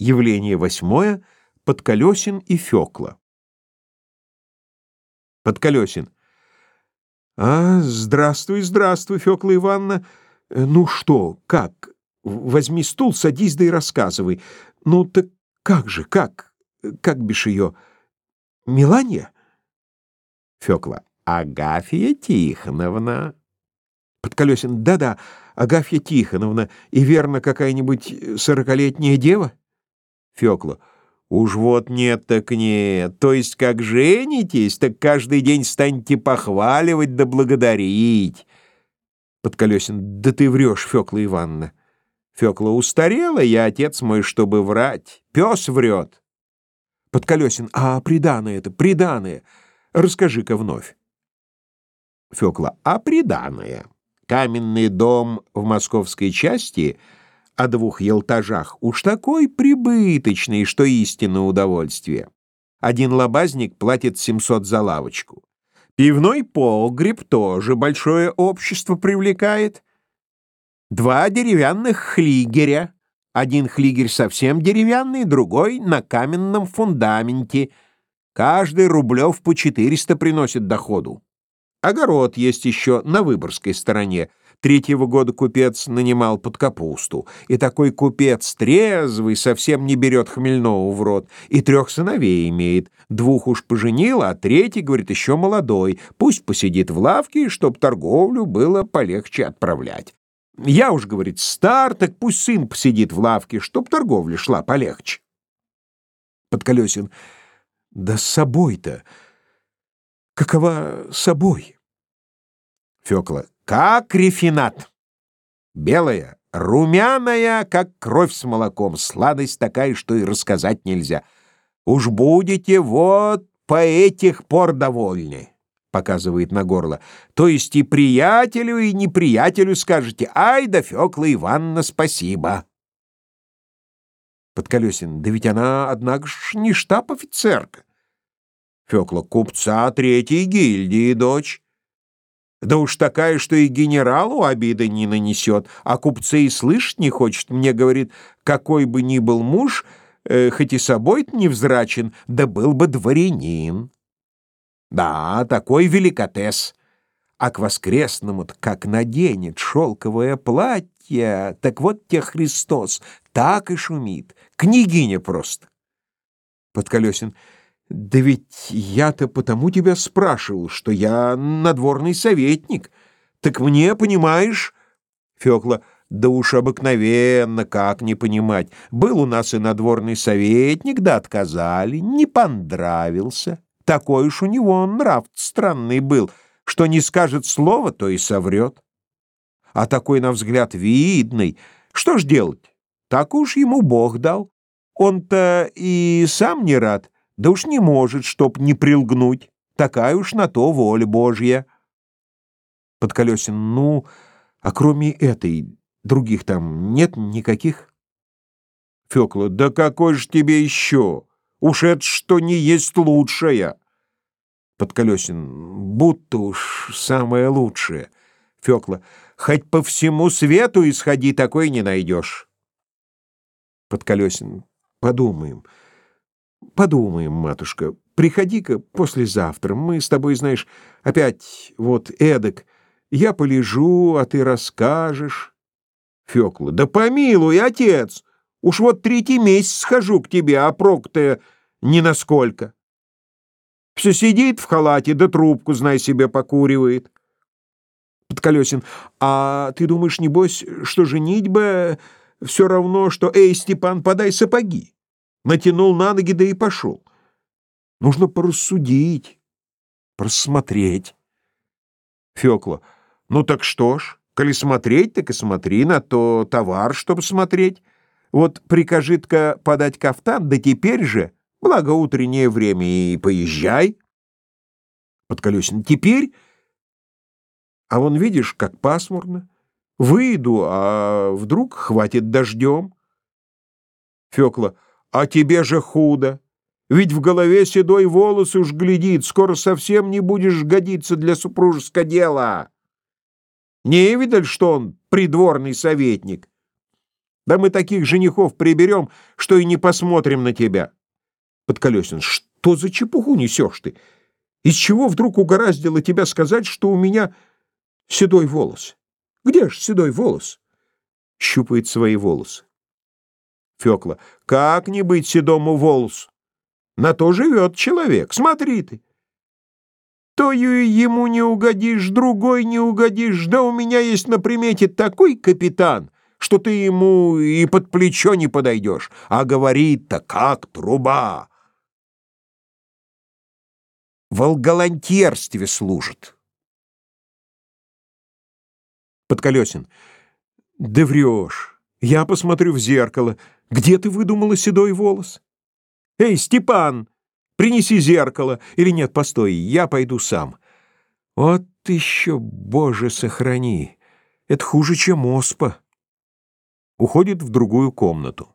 Явление восьмое. Подколесин и Фёкла. Подколесин. А, здравствуй, здравствуй, Фёкла Ивановна. Э, Ну что, как? Возьми стул, садись да и рассказывай. Ну так как же, как? Как бишь ее? Миланья? Фёкла. Агафья Тихоновна. Подколесин. Да-да, Агафья Тихоновна. И верно, какая-нибудь сорокалетняя дева? Фёкла. Уж вот нет так нет. То есть, как женитесь, так каждый день станете похваливать да благодарить. Подколесин. Да ты врешь, Фёкла Ивановна. Фёкла. Устарела я, отец мой, чтобы врать. Пёс врет. Подколесин. А приданое это, приданое. Расскажи-ка вновь. Фёкла. А приданое. Каменный дом в московской части — о двух елтажах уж такой прибыточный, что истинно удовольствие. Один лобазник платит 700 за лавочку. Пивной погреб тоже большое общество привлекает. Два деревянных хлигеря. Один хлигерь совсем деревянный, другой на каменном фундаменте. Каждый рублев по 400 приносит доходу. Огород есть еще на Выборгской стороне. Третьего года купец нанимал под капусту, и такой купец трезвый совсем не берет хмельного в рот, и трех сыновей имеет, двух уж поженил, а третий, говорит, еще молодой, пусть посидит в лавке, чтоб торговлю было полегче отправлять. Я уж, говорит, стар, так пусть сын посидит в лавке, чтоб торговля шла полегче. Подколесин, да с собой-то, какова собой? Фёкла, как рефинат. Белая, румяная, как кровь с молоком, сладость такая, что и рассказать нельзя. Уж будете вот по этих пор довольны, показывает на горло. То есть и приятелю, и неприятелю скажете: "Ай да Фёкла Ивановна, спасибо". Подколесин, да ведь она, однако ж, не штаб-офицерка. Фёкла, купца третьей гильдии дочь. Да уж такая, что и генералу обиды не нанесет, а купцы и слышать не хочет. Мне говорит, какой бы ни был муж, э, хоть и собой невзрачен, да был бы дворянин. Да, такой великотес. А к воскресному как наденет шелковое платье, так вот те Христос, так и шумит. Княгиня просто. Подколесин. Да ведь я-то потому тебя спрашивал, что я надворный советник. Так мне, понимаешь, Фёкла, да уж обыкновенно, как не понимать. Был у нас и надворный советник, да отказали, не понравился. Такой уж у него нрав странный был, что не скажет слова, то и соврет. А такой, на взгляд, видный. Что ж делать? Так уж ему Бог дал. Он-то и сам не рад. Да уж не может, чтоб не прилгнуть. Такая уж на то воля Божья. Подколесин, ну, а кроме этой, других там нет никаких? Фёкла, да какой же тебе еще? Уж это что не есть лучшая. Подколесин, будто уж самое лучшее. Фёкла, хоть по всему свету исходи, такой не найдешь. Подколесин, подумаем. Подумаем, матушка. Приходи-ка послезавтра. Мы с тобой, знаешь, опять вот эдак. Я полежу, а ты расскажешь. Фёкла. Да помилуй, отец. Уж вот третий месяц схожу к тебе, а прок-то ни насколько. Все сидит в халате, да трубку, знай себе, покуривает. Подколесин. А ты думаешь, небось, что женитьба все равно, что «Эй, Степан, подай сапоги»? Натянул на ноги, да и пошел. Нужно порассудить, просмотреть. Фёкла. Ну так что ж, коли смотреть, так и смотри на то товар, чтобы смотреть. Вот прикажи-ка подать кафтан, да теперь же, благо утреннее время, и поезжай. Подколесин. Теперь? А вон видишь, как пасмурно. Выйду, а вдруг хватит дождем. Фёкла. А тебе же худо. Ведь в голове седой волос уж глядит, скоро совсем не будешь годиться для супружеского дела. Не видаль, что он придворный советник? Да мы таких женихов приберем, что и не посмотрим на тебя. Подколесин. Что за чепуху несешь ты? Из чего вдруг угораздило тебя сказать, что у меня седой волос? Где ж седой волос? Щупает свои волосы. Фёкла. Как не быть седому волосу? На то живет человек. Смотри ты. Тою ему не угодишь, другой не угодишь. Да у меня есть на примете такой капитан, что ты ему и под плечо не подойдешь. А говорит-то как труба. Волголантьерстве служит. Подколесин. Да врешь. Я посмотрю в зеркало. Где ты выдумала седой волос? Эй, Степан, принеси зеркало. Или нет, постой, я пойду сам. Вот еще, Боже, сохрани. Это хуже, чем оспа. Уходит в другую комнату.